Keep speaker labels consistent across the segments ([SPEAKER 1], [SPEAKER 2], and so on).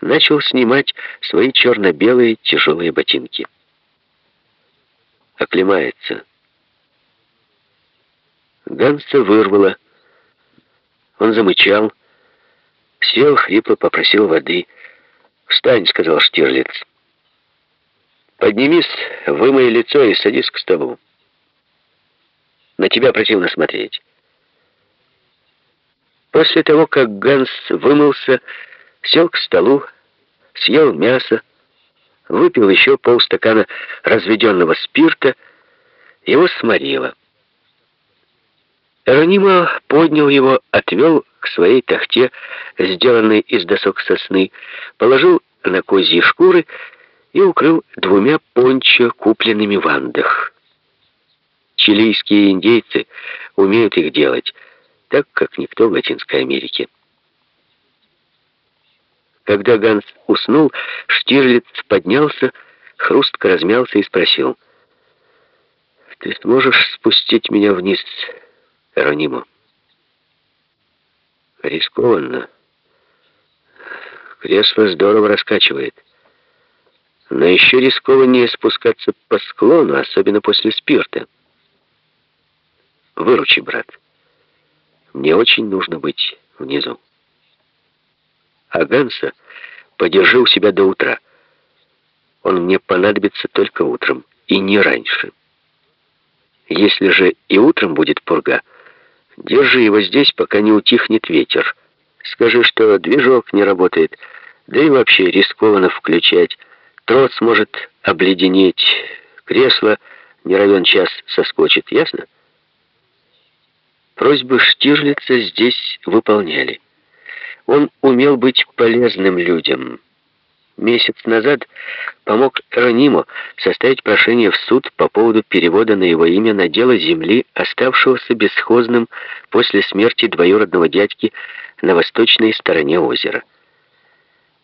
[SPEAKER 1] начал снимать свои черно-белые тяжелые ботинки. Оклемается. Ганса вырвало. Он замычал, сел, хрипло попросил воды. «Встань», — сказал Штирлиц. «Поднимись, вымой лицо и садись к столу. На тебя противно смотреть». После того, как Ганс вымылся, сел к столу, съел мясо, выпил еще полстакана разведенного спирта, его сморило. Эронима поднял его, отвел к своей тахте, сделанной из досок сосны, положил на козьи шкуры и укрыл двумя пончо, купленными в Андах. Чилийские индейцы умеют их делать, так как никто в Латинской Америке. Когда Ганс уснул, Штирлиц поднялся, хрустко размялся и спросил, «Ты сможешь спустить меня вниз, Эронимо?» «Рискованно. Кресло здорово раскачивает. Но еще рискованнее спускаться по склону, особенно после спирта. Выручи, брат. Мне очень нужно быть внизу» а Ганса подержи у себя до утра. Он мне понадобится только утром, и не раньше. Если же и утром будет пурга, держи его здесь, пока не утихнет ветер. Скажи, что движок не работает, да и вообще рискованно включать. Трос может обледенеть, кресло не равен час соскочит, ясно? Просьбы Штирлица здесь выполняли. Он умел быть полезным людям. Месяц назад помог Ронимо составить прошение в суд по поводу перевода на его имя на дело земли, оставшегося бесхозным после смерти двоюродного дядьки на восточной стороне озера.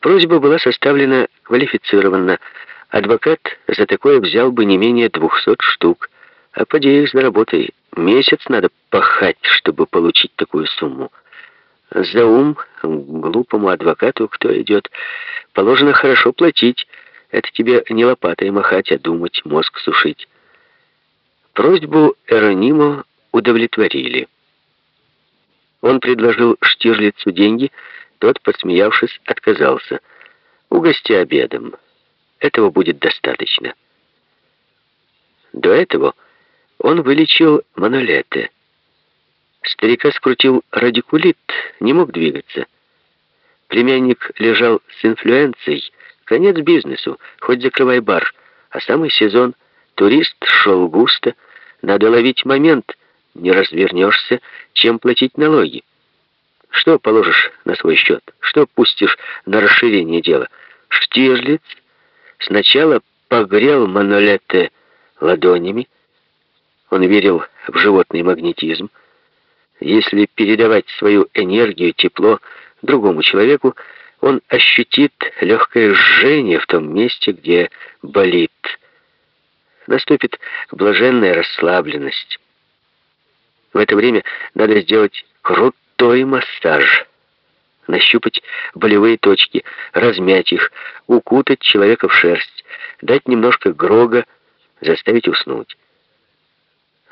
[SPEAKER 1] Просьба была составлена квалифицированно. Адвокат за такое взял бы не менее двухсот штук. А поди их заработай. Месяц надо пахать, чтобы получить такую сумму. За ум глупому адвокату, кто идет, положено хорошо платить. Это тебе не лопатой махать, а думать, мозг сушить. Просьбу Эронимо удовлетворили. Он предложил Штирлицу деньги, тот, подсмеявшись, отказался. «Угости обедом. Этого будет достаточно». До этого он вылечил Манолете. Старика скрутил радикулит, не мог двигаться. Племянник лежал с инфлюенцией. Конец бизнесу, хоть закрывай бар. А самый сезон. Турист шел густо. Надо ловить момент. Не развернешься, чем платить налоги. Что положишь на свой счет? Что пустишь на расширение дела? Штирлиц сначала погрел Манолете ладонями. Он верил в животный магнетизм. Если передавать свою энергию, тепло другому человеку, он ощутит легкое жжение в том месте, где болит. Наступит блаженная расслабленность. В это время надо сделать крутой массаж, нащупать болевые точки, размять их, укутать человека в шерсть, дать немножко грога, заставить уснуть.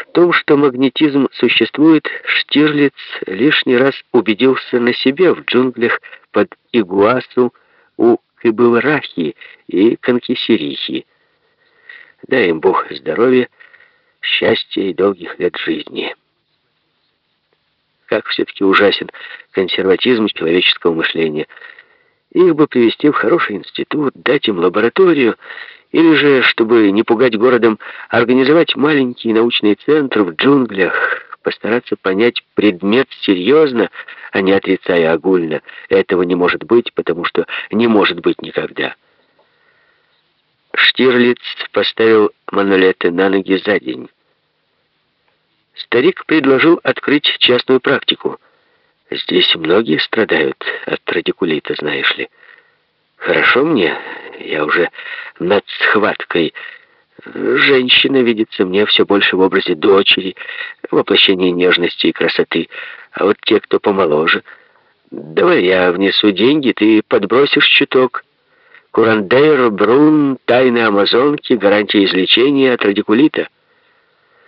[SPEAKER 1] В том, что магнетизм существует, Штирлиц лишний раз убедился на себе в джунглях под Игуасу у Кыбылрахи и Конкисерихи. Дай им Бог здоровья, счастья и долгих лет жизни. Как все-таки ужасен консерватизм человеческого мышления. Их бы привести в хороший институт, дать им лабораторию или же, чтобы не пугать городом, организовать маленький научный центр в джунглях, постараться понять предмет серьезно, а не отрицая огульно. Этого не может быть, потому что не может быть никогда. Штирлиц поставил Манолете на ноги за день. Старик предложил открыть частную практику. Здесь многие страдают от радикулита, знаешь ли. Хорошо мне, я уже над схваткой. Женщина видится мне все больше в образе дочери, воплощение нежности и красоты. А вот те, кто помоложе, Давай я внесу деньги, ты подбросишь чуток. Курандейро, Брун, тайны Амазонки, гарантия излечения от радикулита —